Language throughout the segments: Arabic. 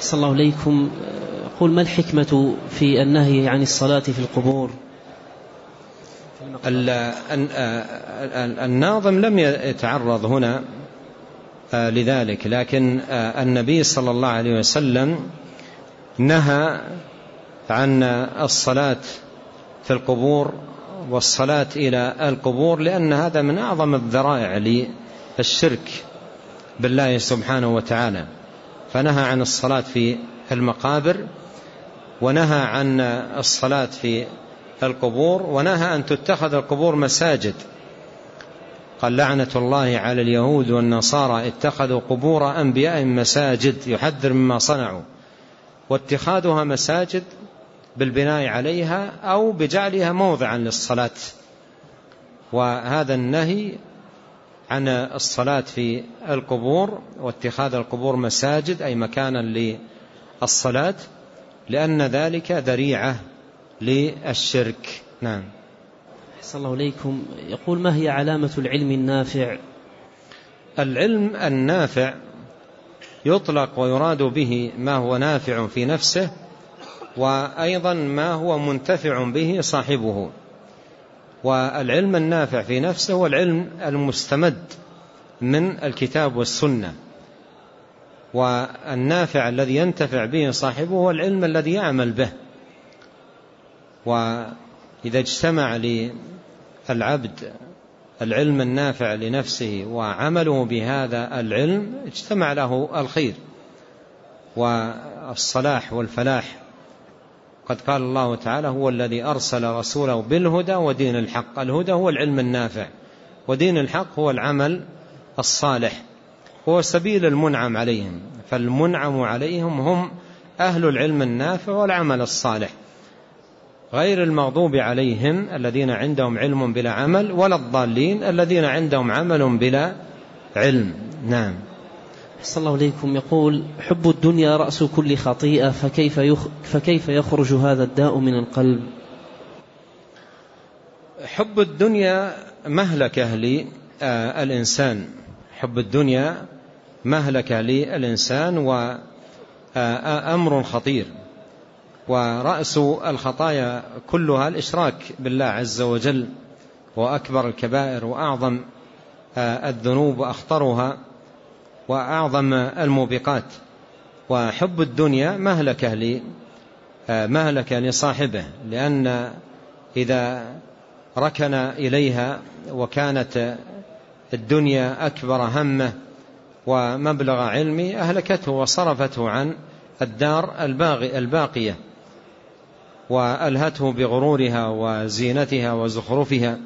أحسن الله إليكم. قل ما الحكمة في النهي عن الصلاة في القبور؟ الناظم لم يتعرض هنا لذلك لكن النبي صلى الله عليه وسلم نهى عن الصلاة في القبور والصلاة إلى القبور لأن هذا من أعظم الذرائع للشرك بالله سبحانه وتعالى. فنهى عن الصلاة في المقابر ونهى عن الصلاة في القبور ونهى أن تتخذ القبور مساجد. قال لعنة الله على اليهود والنصارى اتخذوا قبور أنبيائهم مساجد يحذر مما صنعوا. واتخاذها مساجد بالبناء عليها أو بجعلها موضعا للصلاة. وهذا النهي عن الصلاة في القبور واتخاذ القبور مساجد أي مكانا للصلاة لأن ذلك ذريعة للشرك. نعم. أحسن الله إليكم. يقول ما هي علامة العلم النافع؟ العلم النافع يطلق ويراد به ما هو نافع في نفسه وأيضا ما هو منتفع به صاحبه. والعلم النافع في نفسه هو العلم المستمد من الكتاب والسنة. والنافع الذي ينتفع به صاحبه هو العلم الذي يعمل به. وإذا اجتمع للعبد العلم النافع لنفسه وعمله بهذا العلم اجتمع له الخير والصلاح والفلاح. قد قال الله تعالى هو الذي أرسل رسوله بالهدى ودين الحق. الهدى هو العلم النافع ودين الحق هو العمل الصالح هو سبيل المنعم عليهم. فالمنعم عليهم هم أهل العلم النافع والعمل الصالح غير المغضوب عليهم الذين عندهم علم بلا عمل ولا الضالين الذين عندهم عمل بلا علم. نعم. صلى الله عليكم. يقول حب الدنيا رأس كل خطيئة فكيف, يخ فكيف يخرج هذا الداء من القلب؟ حب الدنيا مهلكة للإنسان حب الدنيا مهلكة للإنسان وأمر خطير. ورأس الخطايا كلها الإشراك بالله عز وجل وأكبر الكبائر وأعظم الذنوب وأخطرها وأعظم الموبقات. وحب الدنيا مهلكة مهلكة لصاحبه لأن إذا ركن إليها وكانت الدنيا أكبر همه ومبلغ علمه أهلكته وصرفته عن الدار الباقية وألهته بغرورها وزينتها وزخرفها.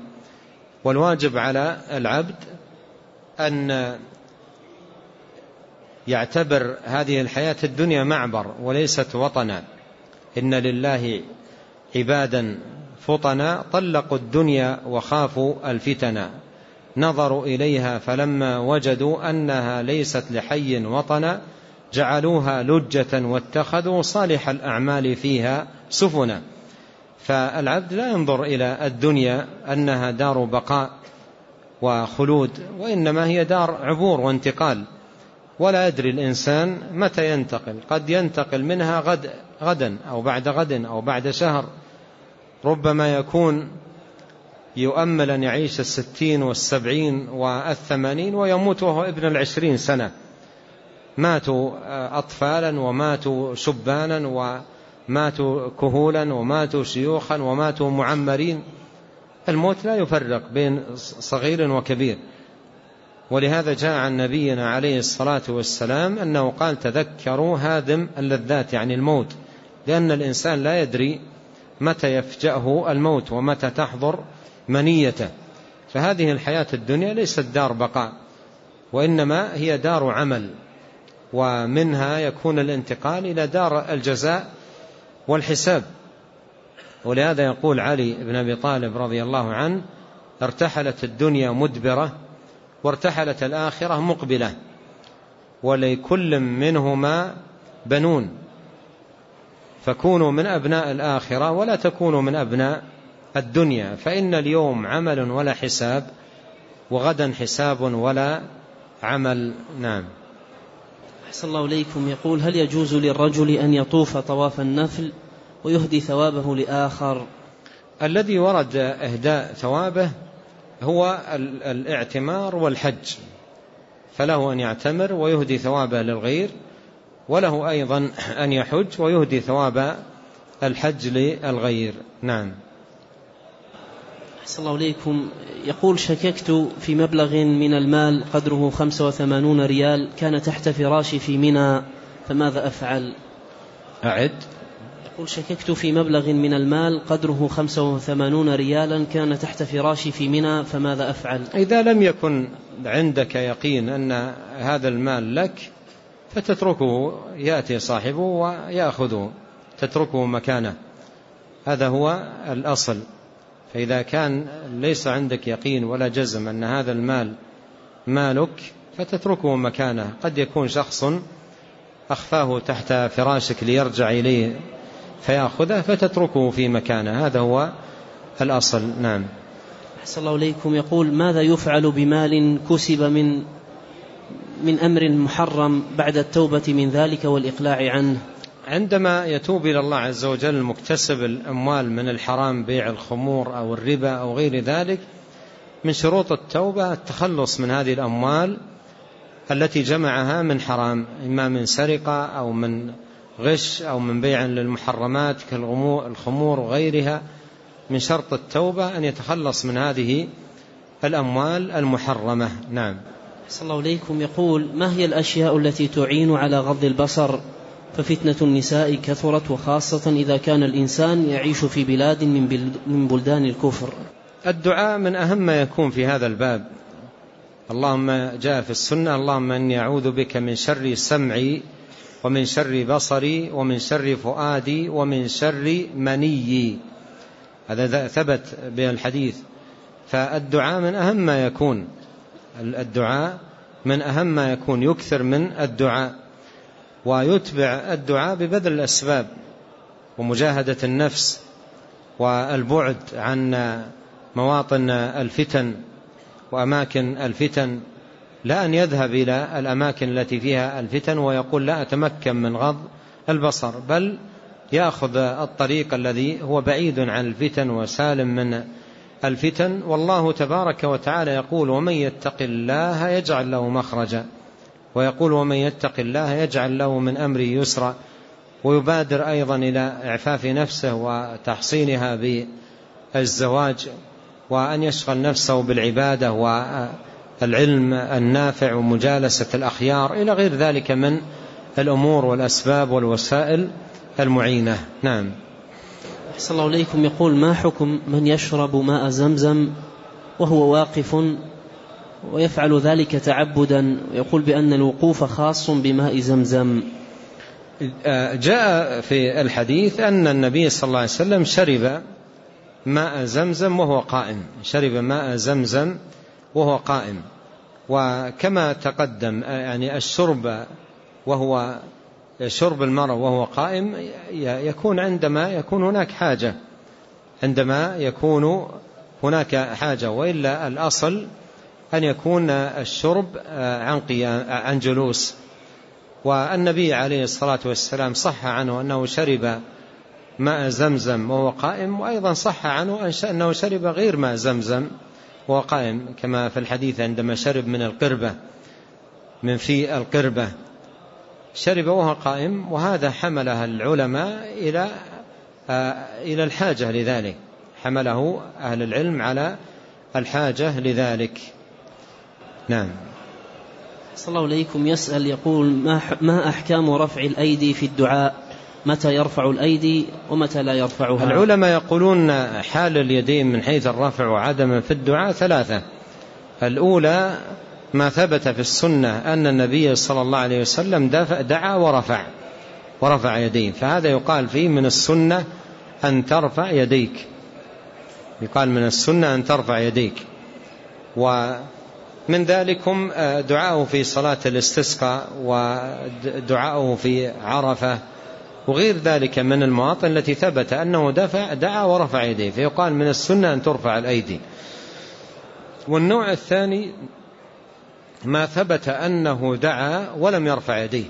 والواجب على العبد أن يعتبر هذه الحياة الدنيا معبر وليست وطنا. إن لله عبادا فطنا طلقوا الدنيا وخافوا الفتنا نظروا إليها فلما وجدوا أنها ليست لحي وطنا جعلوها لجة واتخذوا صالح الأعمال فيها سفنا. فالعبد لا ينظر إلى الدنيا أنها دار بقاء وخلود وإنما هي دار عبور وانتقال. ولا يدري الإنسان متى ينتقل. قد ينتقل منها غد غدا أو بعد غد أو بعد شهر. ربما يكون يؤمل أن يعيش الستين والسبعين والثمانين ويموت وهو ابن العشرين سنة. ماتوا أطفالا وماتوا شبانا وماتوا كهولا وماتوا شيوخا وماتوا معمرين. الموت لا يفرق بين صغير وكبير. ولهذا جاء عن نبينا عليه الصلاة والسلام أنه قال تذكروا هادم اللذات يعني الموت لأن الإنسان لا يدري متى يفجأه الموت ومتى تحضر منيته. فهذه الحياة الدنيا ليست دار بقاء وإنما هي دار عمل ومنها يكون الانتقال إلى دار الجزاء والحساب. ولهذا يقول علي بن أبي طالب رضي الله عنه ارتحلت الدنيا مدبرة وارتحلت الآخرة مقبلة. ولكل منهما بنون. فكونوا من أبناء الآخرة ولا تكونوا من أبناء الدنيا. فإن اليوم عمل ولا حساب وغدا حساب ولا عمل. نعم. أحسن الله إليكم. يقول هل يجوز للرجل أن يطوف طواف النفل ويهدي ثوابه لآخر؟ الذي ورد إهداء ثوابه هو الاعتمار والحج. فله أن يعتمر ويهدي ثوابه للغير وله أيضا أن يحج ويهدي ثواب الحج للغير. نعم. أحسن الله إليكم. يقول شككت في مبلغ من المال قدره 85 ريال كان تحت فراشي في منى فماذا أفعل؟ أعد. يقول شككت في مبلغ من المال قدره 85 ريالا كان تحت فراشي في منى فماذا أفعل؟ إذا لم يكن عندك يقين أن هذا المال لك فتتركه يأتي صاحبه ويأخذه تتركه مكانه. هذا هو الأصل. فإذا كان ليس عندك يقين ولا جزم أن هذا المال مالك فتتركه مكانه. قد يكون شخص أخفاه تحت فراشك ليرجع إليه. فيأخذه فتتركه في مكانه. هذا هو الأصل. نعم. أحسن الله إليكم. يقول ماذا يفعل بمال كسب من من أمر محرم بعد التوبة من ذلك والإقلاع عنه؟ عندما يتوب إلى الله عز وجل مكتسب الأموال من الحرام بيع الخمور أو الربا أو غير ذلك من شروط التوبة التخلص من هذه الأموال التي جمعها من حرام إما من سرقة أو من غش أو من بيع للمحرمات كالخمور وغيرها من شرط التوبة أن يتخلص من هذه الأموال المحرمة. نعم. صلى الله عليكم يقول ما هي الأشياء التي تعين على غض البصر؟ ففتنة النساء كثرت وخاصة إذا كان الإنسان يعيش في بلاد من بلدان الكفر. الدعاء من أهم ما يكون في هذا الباب. اللهم جاء في السنة اللهم أني أعوذ بك من شر سمعي ومن شر بصري ومن شر فؤادي ومن شر منيي. هذا ثبت بالحديث فالدعاء من أهم ما يكون. الدعاء من أهم ما يكون. يكثر من الدعاء. ويتبع الدعاء ببذل الأسباب ومجاهدة النفس والبعد عن مواطن الفتن وأماكن الفتن. لا أن يذهب إلى الأماكن التي فيها الفتن ويقول لا أتمكن من غض البصر بل يأخذ الطريق الذي هو بعيد عن الفتن وسالم من الفتن. والله تبارك وتعالى يقول ومن يتق الله يجعل له مخرجا ويقول ومن يتق الله يجعل له من أمره يسرا ويبادر أيضا إلى إعفاف نفسه وتحصينها بالزواج وأن يشغل نفسه بالعبادة والعلم النافع ومجالسة الأخيار إلى غير ذلك من الأمور والأسباب والوسائل المعينة. نعم. أحسن الله إليكم. يقول ما حكم من يشرب ماء زمزم وهو واقف ويفعل ذلك تعبدا ويقول بأن الوقوف خاص بماء زمزم؟ جاء في الحديث أن النبي صلى الله عليه وسلم شرب ماء زمزم وهو قائم. شرب ماء زمزم وهو قائم. وكما تقدم يعني الشرب وهو شرب المرء وهو قائم يكون عندما يكون هناك حاجة. عندما يكون هناك حاجة وإلا الأصل أن يكون الشرب عن, عن جلوس. والنبي عليه الصلاة والسلام صح عنه أنه شرب ماء زمزم وهو قائم وأيضا صح عنه أنه شرب غير ماء زمزم. وهو قائم كما في الحديث عندما شرب من القربة من في القربة. شرب وهو قائم وهذا حملها العلماء إلى إلى الحاجة لذلك. حمله أهل العلم على الحاجة لذلك. نعم. صلى الله عليكم. يسأل يقول ما, ما أحكام رفع الأيدي في الدعاء؟ متى يرفع الأيدي ومتى لا يرفعها؟ العلماء يقولون حال اليدين من حيث الرفع وعدم في الدعاء ثلاثة. الأولى ما ثبت في السنة أن النبي صلى الله عليه وسلم دعا ورفع ورفع يديه. فهذا يقال فيه من السنة أن ترفع يديك. يقال من السنة أن ترفع يديك. ومن ذلكم دعاءه في صلاة الاستسقاء ودعاءه في عرفة وغير ذلك من المواطن التي ثبت أنه دفع دعا ورفع يديه فيقال من السنة أن ترفع الأيدي. والنوع الثاني ما ثبت أنه دعا ولم يرفع يديه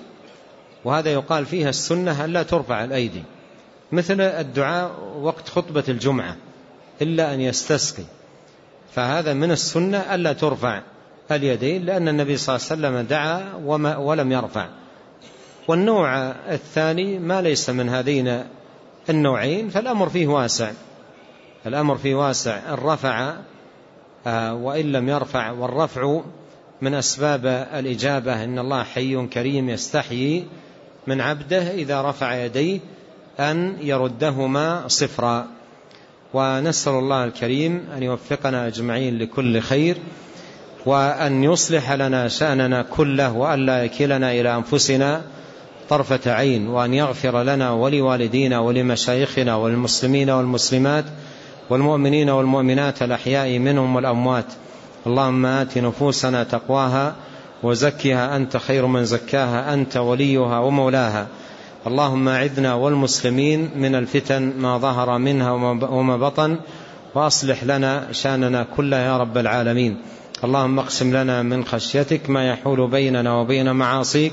وهذا يقال فيها السنة أن لا ترفع الأيدي. مثل الدعاء وقت خطبة الجمعة إلا أن يستسقي. فهذا من السنة ألا ترفع اليدين لأن النبي صلى الله عليه وسلم دعا وما ولم يرفع. والنوع الثاني ما ليس من هذين النوعين فالأمر فيه واسع. الأمر فيه واسع. الرفع آه، وإن لم يرفع والرفع من أسباب الإجابة إن الله حي كريم يستحيي من عبده إذا رفع يديه أن يردهما صفرا. ونسأل الله الكريم أن يوفقنا أجمعين لكل خير وأن يصلح لنا شأننا كله وأن لا يكلنا إلى أنفسنا طرفة عين وأن يغفر لنا ولوالدينا ولمشايخنا والمسلمين والمسلمات والمؤمنين والمؤمنات الأحياء منهم والأموات. اللهم آت نفوسنا تقواها وزكها أنت خير من زكاها أنت وليها ومولاها. اللهم أعذنا والمسلمين من الفتن ما ظهر منها وما بطن وأصلح لنا شأننا كله يا رب العالمين. اللهم اقسم لنا من خشيتك ما يحول بيننا وبين معاصيك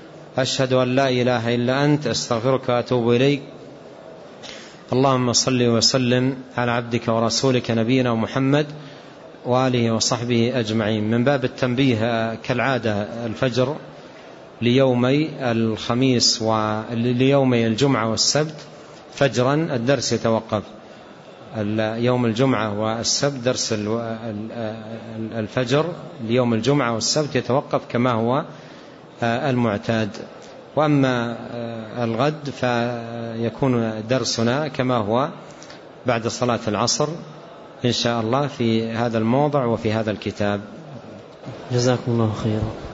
أشهد أن لا إله إلا أنت أستغفرك وأتوب إليك. اللهم صل وسلم على عبدك ورسولك نبينا محمد وآله وصحبه أجمعين. من باب التنبيه كالعادة الفجر ليومي الخميس وليومي الجمعة والسبت فجرا الدرس يتوقف. يوم الجمعة والسبت درس الفجر ليوم الجمعة والسبت يتوقف كما هو المعتاد. وأما الغد فيكون درسنا كما هو بعد صلاة العصر إن شاء الله في هذا الموضع وفي هذا الكتاب. جزاكم الله خيرا.